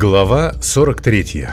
Глава 43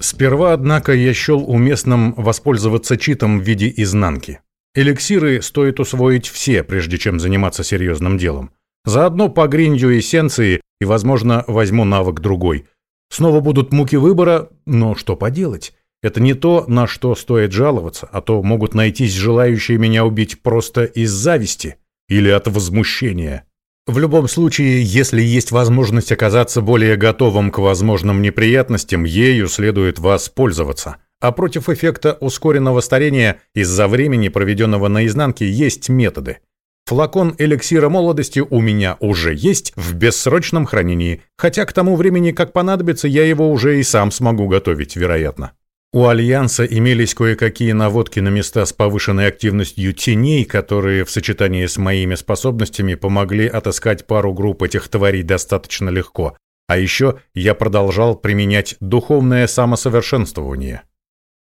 Сперва, однако, я счел уместным воспользоваться читом в виде изнанки. Эликсиры стоит усвоить все, прежде чем заниматься серьезным делом. Заодно по гриндю эссенции и, возможно, возьму навык другой. Снова будут муки выбора, но что поделать? Это не то, на что стоит жаловаться, а то могут найтись желающие меня убить просто из зависти или от возмущения. В любом случае, если есть возможность оказаться более готовым к возможным неприятностям, ею следует воспользоваться. А против эффекта ускоренного старения из-за времени, проведенного на изнанке, есть методы. Флакон эликсира молодости у меня уже есть в бессрочном хранении, хотя к тому времени, как понадобится, я его уже и сам смогу готовить, вероятно. У Альянса имелись кое-какие наводки на места с повышенной активностью теней, которые в сочетании с моими способностями помогли отыскать пару групп этих тварей достаточно легко. А еще я продолжал применять духовное самосовершенствование.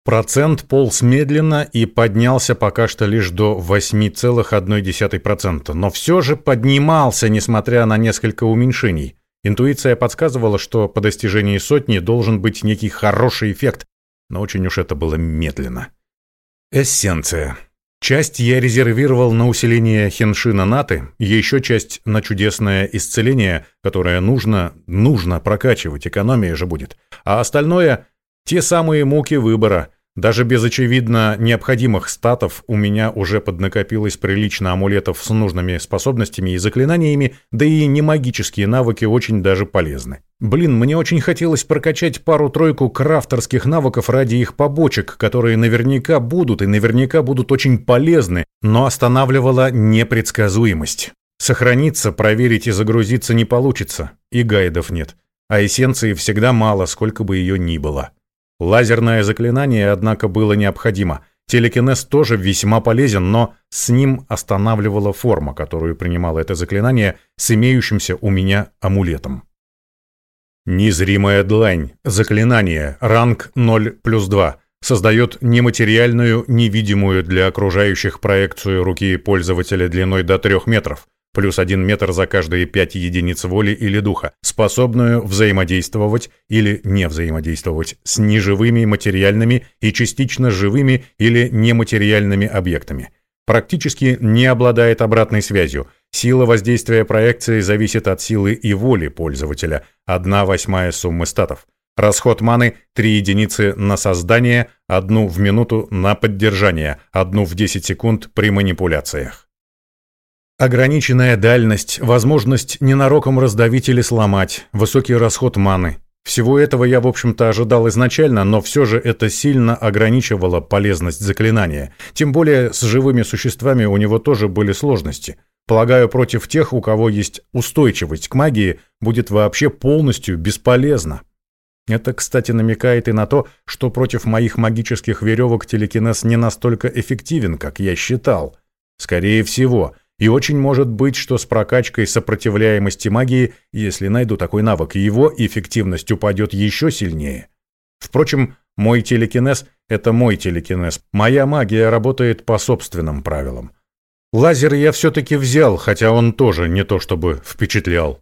Процент полз медленно и поднялся пока что лишь до 8,1%, но все же поднимался, несмотря на несколько уменьшений. Интуиция подсказывала, что по достижении сотни должен быть некий хороший эффект, но очень уж это было медленно. Эссенция. Часть я резервировал на усиление хеншина наты, еще часть на чудесное исцеление, которое нужно, нужно прокачивать, экономия же будет. А остальное – те самые муки выбора, даже без очевидно необходимых статов у меня уже поднакопилось прилично амулетов с нужными способностями и заклинаниями, да и не магические навыки очень даже полезны. Блин, мне очень хотелось прокачать пару-тройку крафтерских навыков ради их побочек, которые наверняка будут и наверняка будут очень полезны, но останавливала непредсказуемость. Сохраниться, проверить и загрузиться не получится, и гайдов нет. А эссенции всегда мало, сколько бы ее ни было. Лазерное заклинание, однако, было необходимо. Телекинез тоже весьма полезен, но с ним останавливала форма, которую принимало это заклинание с имеющимся у меня амулетом. Незримая длань. Заклинание. Ранг 0 плюс 2. Создает нематериальную, невидимую для окружающих проекцию руки пользователя длиной до 3 метров плюс один метр за каждые пять единиц воли или духа, способную взаимодействовать или не взаимодействовать с неживыми материальными и частично живыми или нематериальными объектами. Практически не обладает обратной связью. Сила воздействия проекции зависит от силы и воли пользователя, одна восьмая суммы статов. Расход маны – 3 единицы на создание, одну в минуту на поддержание, одну в 10 секунд при манипуляциях. Ограниченная дальность, возможность ненароком раздавить или сломать, высокий расход маны. Всего этого я, в общем-то, ожидал изначально, но все же это сильно ограничивало полезность заклинания. Тем более с живыми существами у него тоже были сложности. Полагаю, против тех, у кого есть устойчивость к магии, будет вообще полностью бесполезно. Это, кстати, намекает и на то, что против моих магических веревок телекинез не настолько эффективен, как я считал. Скорее всего – и очень может быть, что с прокачкой сопротивляемости магии, если найду такой навык, его эффективность упадет еще сильнее. Впрочем, мой телекинез – это мой телекинез. Моя магия работает по собственным правилам. Лазер я все-таки взял, хотя он тоже не то чтобы впечатлял.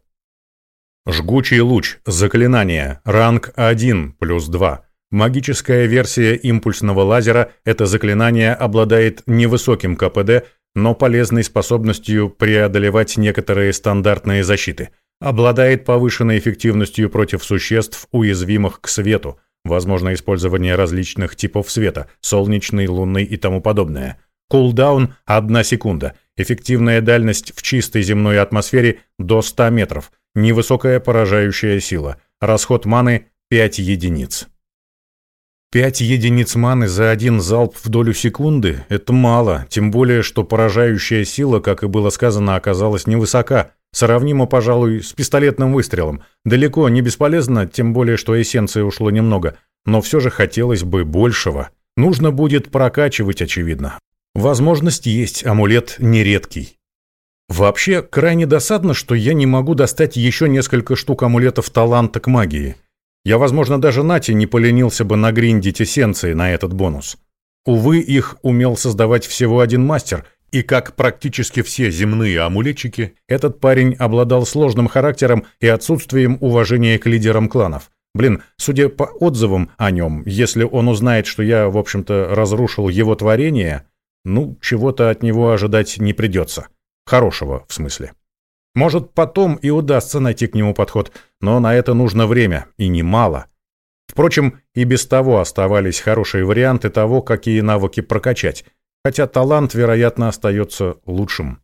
Жгучий луч. Заклинание. Ранг 1 плюс 2. Магическая версия импульсного лазера это заклинание обладает невысоким КПД, но полезной способностью преодолевать некоторые стандартные защиты. Обладает повышенной эффективностью против существ, уязвимых к свету, возможно использование различных типов света, солнечный, лунный и тому подобное. Кулдаун – 1 секунда. Эффективная дальность в чистой земной атмосфере до 100 метров. Невысокая поражающая сила. Расход маны – 5 единиц. Пять единиц маны за один залп в долю секунды – это мало, тем более, что поражающая сила, как и было сказано, оказалась невысока, сравнимо, пожалуй, с пистолетным выстрелом. Далеко не бесполезно, тем более, что эссенции ушло немного, но все же хотелось бы большего. Нужно будет прокачивать, очевидно. Возможность есть, амулет нередкий. Вообще, крайне досадно, что я не могу достать еще несколько штук амулетов таланта к магии – я, возможно, даже Нати не поленился бы нагриндить эссенции на этот бонус. Увы, их умел создавать всего один мастер, И как практически все земные амулетчики, этот парень обладал сложным характером и отсутствием уважения к лидерам кланов. Блин, судя по отзывам о нем, если он узнает, что я, в общем-то, разрушил его творение, ну, чего-то от него ожидать не придется. Хорошего, в смысле. Может, потом и удастся найти к нему подход, но на это нужно время, и немало. Впрочем, и без того оставались хорошие варианты того, какие навыки прокачать, хотя талант, вероятно, остается лучшим.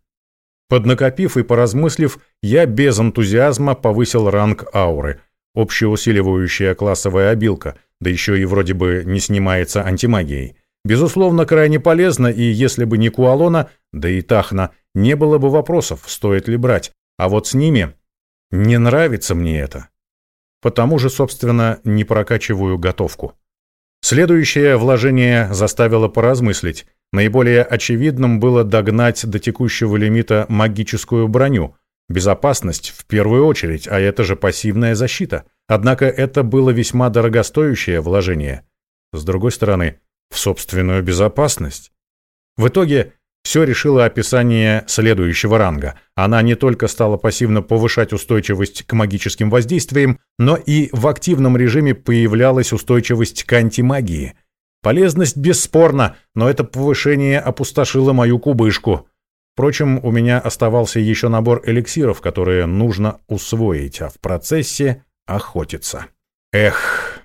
Поднакопив и поразмыслив, я без энтузиазма повысил ранг ауры, общеусиливающая классовая обилка, да еще и вроде бы не снимается антимагией. Безусловно, крайне полезно, и если бы не Куалона, да и Тахна, не было бы вопросов, стоит ли брать. А вот с ними не нравится мне это. Потому же, собственно, не прокачиваю готовку. Следующее вложение заставило поразмыслить. Наиболее очевидным было догнать до текущего лимита магическую броню. Безопасность в первую очередь, а это же пассивная защита. Однако это было весьма дорогостоящее вложение. С другой стороны, в собственную безопасность. В итоге все решило описание следующего ранга. Она не только стала пассивно повышать устойчивость к магическим воздействиям, но и в активном режиме появлялась устойчивость к антимагии. Полезность бесспорна, но это повышение опустошило мою кубышку. Впрочем, у меня оставался еще набор эликсиров, которые нужно усвоить, а в процессе охотиться. Эх,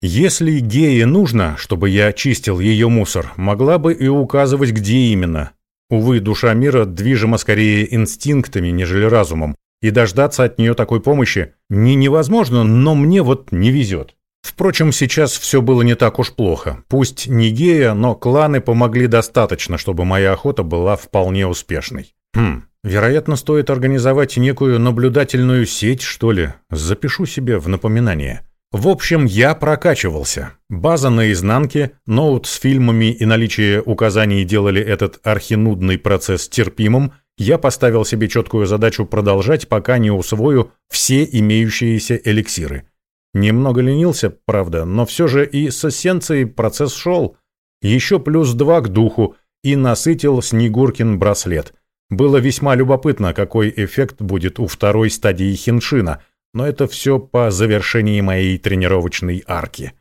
если Гее нужно, чтобы я чистил ее мусор, могла бы и указывать, где именно. Увы, душа мира движима скорее инстинктами, нежели разумом, и дождаться от нее такой помощи не невозможно, но мне вот не везет. Впрочем, сейчас все было не так уж плохо. Пусть не Гея, но кланы помогли достаточно, чтобы моя охота была вполне успешной. Хм, вероятно, стоит организовать некую наблюдательную сеть, что ли. Запишу себе в напоминание. В общем, я прокачивался. База на изнанке, ноут с фильмами и наличие указаний делали этот архинудный процесс терпимым. Я поставил себе четкую задачу продолжать, пока не усвою все имеющиеся эликсиры. Немного ленился, правда, но все же и с эссенцией процесс шел. Еще плюс два к духу и насытил Снегуркин браслет. Было весьма любопытно, какой эффект будет у второй стадии хиншина – но это все по завершении моей тренировочной арки.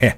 Э.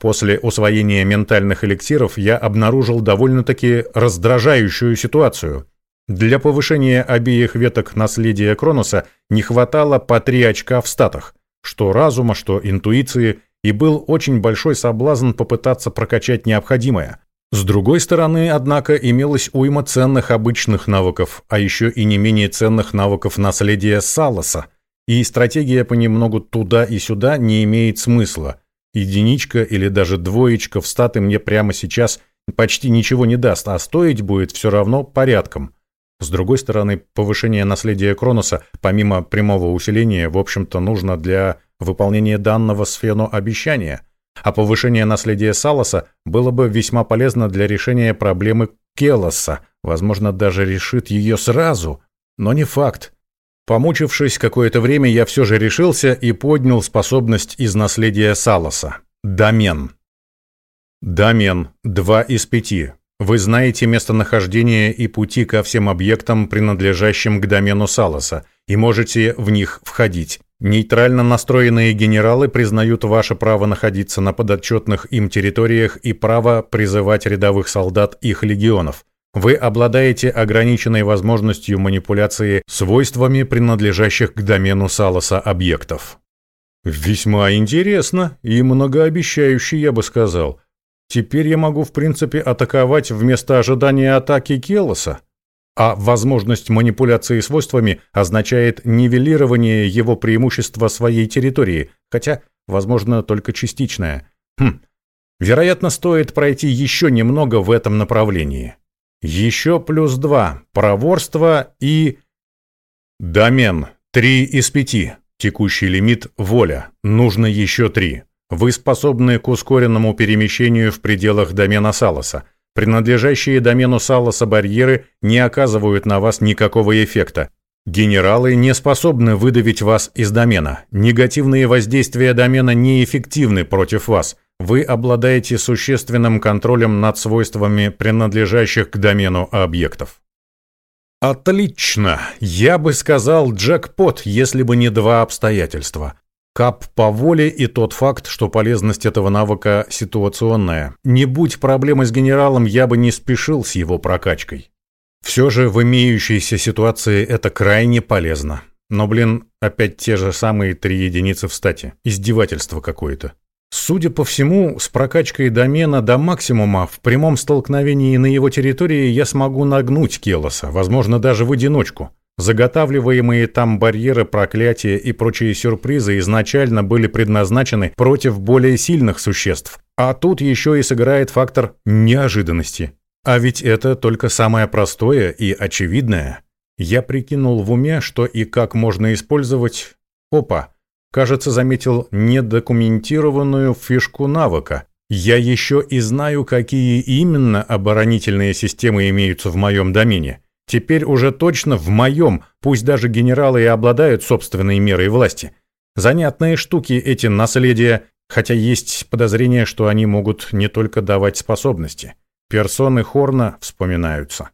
После усвоения ментальных эликсиров я обнаружил довольно-таки раздражающую ситуацию. Для повышения обеих веток наследия Кроноса не хватало по три очка в статах, что разума, что интуиции, и был очень большой соблазн попытаться прокачать необходимое. С другой стороны, однако, имелось уйма ценных обычных навыков, а еще и не менее ценных навыков наследия Салоса, и стратегия понемногу туда и сюда не имеет смысла. Единичка или даже двоечка в статы мне прямо сейчас почти ничего не даст, а стоить будет все равно порядком. С другой стороны, повышение наследия Кроноса, помимо прямого усиления, в общем-то, нужно для выполнения данного Сфену обещания – а повышение наследия Салоса было бы весьма полезно для решения проблемы Келоса, возможно, даже решит ее сразу, но не факт. Помучившись какое-то время, я все же решился и поднял способность из наследия Салоса. Домен. Домен. Два из пяти. Вы знаете местонахождение и пути ко всем объектам, принадлежащим к домену Салоса, и можете в них входить. Нейтрально настроенные генералы признают ваше право находиться на подотчетных им территориях и право призывать рядовых солдат их легионов. Вы обладаете ограниченной возможностью манипуляции свойствами принадлежащих к домену Салоса объектов. Весьма интересно и многообещающе, я бы сказал. Теперь я могу, в принципе, атаковать вместо ожидания атаки Келоса а возможность манипуляции свойствами означает нивелирование его преимущества своей территории, хотя, возможно, только частичное. Хм, вероятно, стоит пройти еще немного в этом направлении. Еще плюс два. Проворство и... Домен. Три из пяти. Текущий лимит – воля. Нужно еще три. Вы способны к ускоренному перемещению в пределах домена Салоса – Принадлежащие домену Салласа барьеры не оказывают на вас никакого эффекта. Генералы не способны выдавить вас из домена. Негативные воздействия домена неэффективны против вас. вы обладаете существенным контролем над свойствами принадлежащих к домену объектов. Отлично! Я бы сказал джекпот, если бы не два обстоятельства. Кап по воле и тот факт, что полезность этого навыка ситуационная. Не будь проблемы с генералом, я бы не спешил с его прокачкой. Все же в имеющейся ситуации это крайне полезно. Но, блин, опять те же самые три единицы в стате. Издевательство какое-то. Судя по всему, с прокачкой домена до максимума в прямом столкновении на его территории я смогу нагнуть Келоса, возможно, даже в одиночку. Заготавливаемые там барьеры, проклятия и прочие сюрпризы изначально были предназначены против более сильных существ. А тут еще и сыграет фактор неожиданности. А ведь это только самое простое и очевидное. Я прикинул в уме, что и как можно использовать... Опа! Кажется, заметил недокументированную фишку навыка. Я еще и знаю, какие именно оборонительные системы имеются в моем домене. Теперь уже точно в моем, пусть даже генералы и обладают собственной мерой власти. Занятные штуки эти наследия, хотя есть подозрение, что они могут не только давать способности. Персоны Хорна вспоминаются.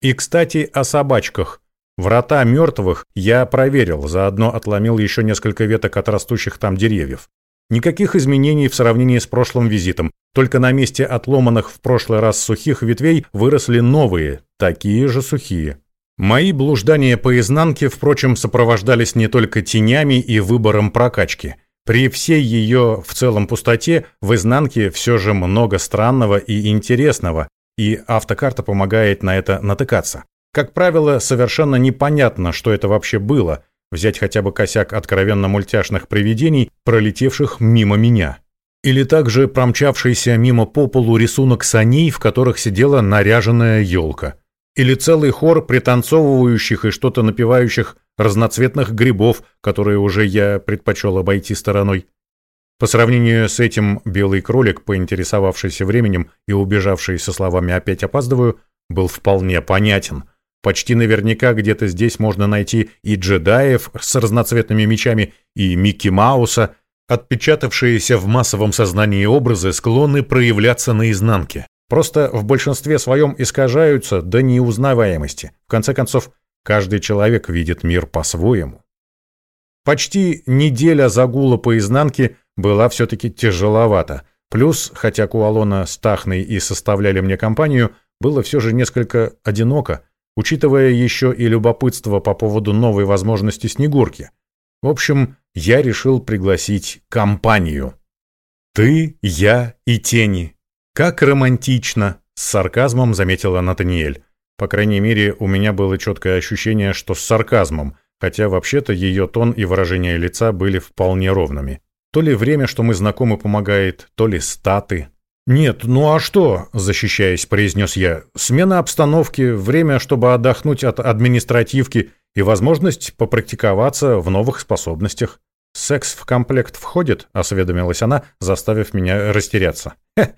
И, кстати, о собачках. Врата мертвых я проверил, заодно отломил еще несколько веток от растущих там деревьев. Никаких изменений в сравнении с прошлым визитом, только на месте отломанных в прошлый раз сухих ветвей выросли новые, такие же сухие. Мои блуждания по изнанке, впрочем, сопровождались не только тенями и выбором прокачки. При всей ее в целом пустоте в изнанке все же много странного и интересного, и автокарта помогает на это натыкаться. Как правило, совершенно непонятно, что это вообще было. Взять хотя бы косяк откровенно мультяшных привидений, пролетевших мимо меня. Или также промчавшийся мимо по полу рисунок саней, в которых сидела наряженная елка. Или целый хор пританцовывающих и что-то напевающих разноцветных грибов, которые уже я предпочел обойти стороной. По сравнению с этим белый кролик, поинтересовавшийся временем и убежавший со словами «опять опаздываю», был вполне понятен – Почти наверняка где-то здесь можно найти и джедаев с разноцветными мечами, и Микки Мауса. Отпечатавшиеся в массовом сознании образы склонны проявляться наизнанке. Просто в большинстве своем искажаются до неузнаваемости. В конце концов, каждый человек видит мир по-своему. Почти неделя загула по изнанке была все-таки тяжеловата. Плюс, хотя Куалона с Тахной и составляли мне компанию, было все же несколько одиноко, учитывая еще и любопытство по поводу новой возможности Снегурки. В общем, я решил пригласить компанию. «Ты, я и тени. Как романтично!» — с сарказмом заметила Натаниэль. По крайней мере, у меня было четкое ощущение, что с сарказмом, хотя вообще-то ее тон и выражение лица были вполне ровными. То ли время, что мы знакомы, помогает, то ли статы. «Нет, ну а что?» – защищаясь, произнес я. «Смена обстановки, время, чтобы отдохнуть от административки и возможность попрактиковаться в новых способностях». «Секс в комплект входит?» – осведомилась она, заставив меня растеряться. «Хе,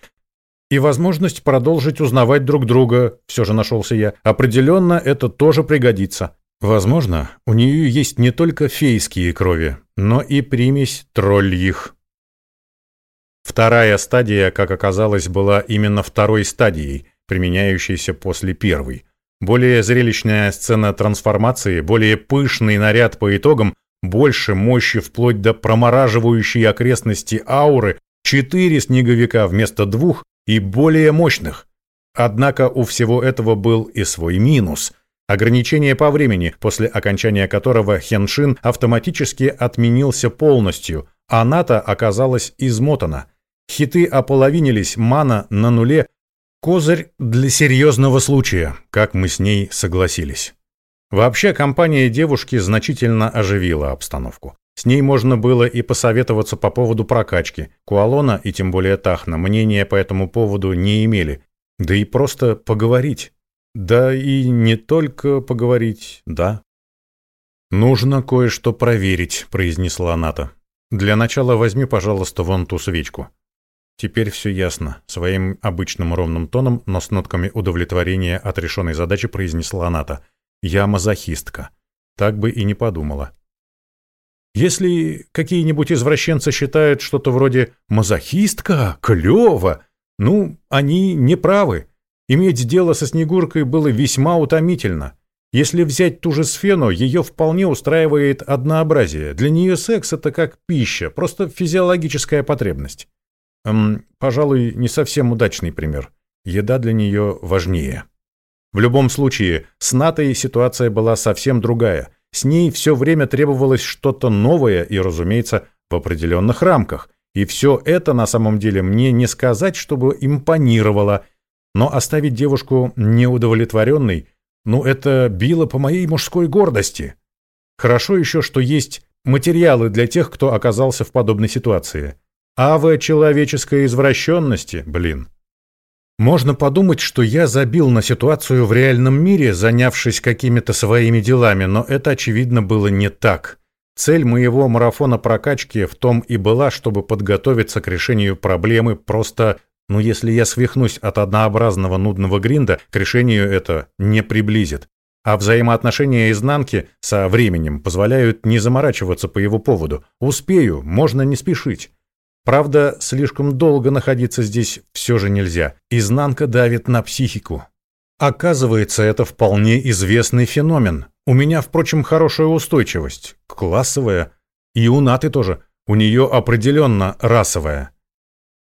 и возможность продолжить узнавать друг друга, все же нашелся я. Определенно это тоже пригодится. Возможно, у нее есть не только фейские крови, но и примесь тролльих. Вторая стадия, как оказалось, была именно второй стадией, применяющейся после первой. Более зрелищная сцена трансформации, более пышный наряд по итогам, больше мощи вплоть до промораживающей окрестности ауры, четыре снеговика вместо двух и более мощных. Однако у всего этого был и свой минус – Ограничение по времени, после окончания которого Хеншин автоматически отменился полностью, а НАТО оказалась измотана. Хиты ополовинились, мана на нуле. Козырь для серьезного случая, как мы с ней согласились. Вообще, компания девушки значительно оживила обстановку. С ней можно было и посоветоваться по поводу прокачки. Куалона и тем более Тахна мнения по этому поводу не имели. Да и просто поговорить. Да и не только поговорить, да. «Нужно кое-что проверить», — произнесла Ната. «Для начала возьми, пожалуйста, вон ту свечку». Теперь все ясно. Своим обычным ровным тоном, но с нотками удовлетворения от решенной задачи произнесла Ната. «Я мазохистка». Так бы и не подумала. Если какие-нибудь извращенцы считают что-то вроде «мазохистка, клево», ну, они не правы. Иметь дело со Снегуркой было весьма утомительно. Если взять ту же Сфену, ее вполне устраивает однообразие. Для нее секс — это как пища, просто физиологическая потребность. Эм, пожалуй, не совсем удачный пример. Еда для нее важнее. В любом случае, с Натой ситуация была совсем другая. С ней все время требовалось что-то новое и, разумеется, в определенных рамках. И все это на самом деле мне не сказать, чтобы импонировало. Но оставить девушку неудовлетворенной – ну, это било по моей мужской гордости. Хорошо еще, что есть материалы для тех, кто оказался в подобной ситуации. Ава человеческой извращенности, блин. Можно подумать, что я забил на ситуацию в реальном мире, занявшись какими-то своими делами, но это, очевидно, было не так. Цель моего марафона прокачки в том и была, чтобы подготовиться к решению проблемы просто но если я свихнусь от однообразного нудного гринда, к решению это не приблизит. А взаимоотношения изнанки со временем позволяют не заморачиваться по его поводу. Успею, можно не спешить. Правда, слишком долго находиться здесь все же нельзя. Изнанка давит на психику. Оказывается, это вполне известный феномен. У меня, впрочем, хорошая устойчивость. Классовая. И у Наты тоже. У нее определенно расовая.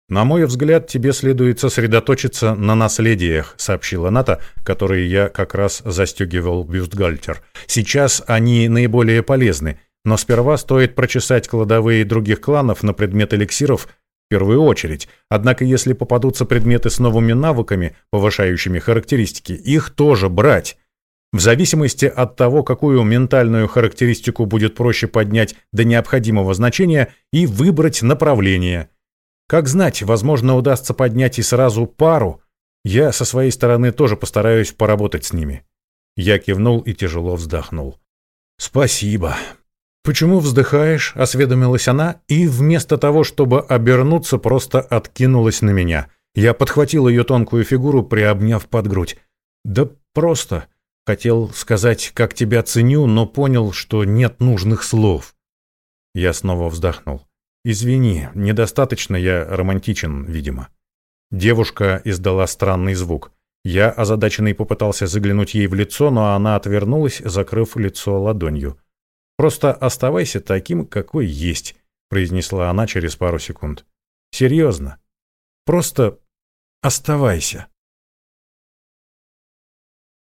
«На мой взгляд, тебе следует сосредоточиться на наследиях», — сообщила Ната, которые я как раз застегивал бюстгальтер. «Сейчас они наиболее полезны, но сперва стоит прочесать кладовые других кланов на предмет эликсиров в первую очередь. Однако если попадутся предметы с новыми навыками, повышающими характеристики, их тоже брать». В зависимости от того, какую ментальную характеристику будет проще поднять до необходимого значения и выбрать направление. Как знать, возможно, удастся поднять и сразу пару. Я со своей стороны тоже постараюсь поработать с ними. Я кивнул и тяжело вздохнул. Спасибо. Почему вздыхаешь? осведомилась она и вместо того, чтобы обернуться, просто откинулась на меня. Я подхватил ее тонкую фигуру, приобняв под грудь. Да просто хотел сказать, как тебя ценю, но понял, что нет нужных слов. Я снова вздохнул. «Извини, недостаточно я романтичен, видимо». Девушка издала странный звук. Я, озадаченный, попытался заглянуть ей в лицо, но она отвернулась, закрыв лицо ладонью. «Просто оставайся таким, какой есть», — произнесла она через пару секунд. «Серьезно. Просто оставайся».